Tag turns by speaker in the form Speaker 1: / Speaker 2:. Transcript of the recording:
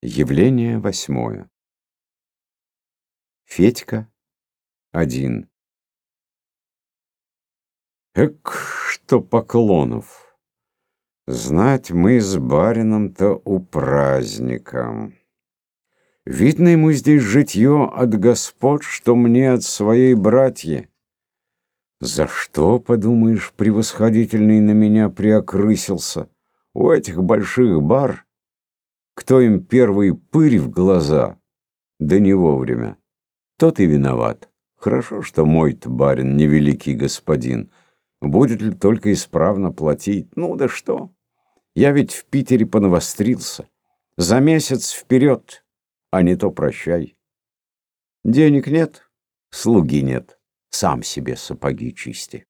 Speaker 1: Явление восьмое. Федька один. Эк, что поклонов! Знать мы с барином-то у праздника. Видно ему здесь житье от господ, что мне от своей братьи. За что, подумаешь, превосходительный на меня приокрысился? У этих больших бар кто им первый пырь в глаза, да не вовремя, тот и виноват. Хорошо, что мой-то барин невеликий господин. Будет ли только исправно платить? Ну да что? Я ведь в Питере понавострился. За месяц вперед, а не то прощай. Денег нет, слуги нет, сам себе сапоги чисти.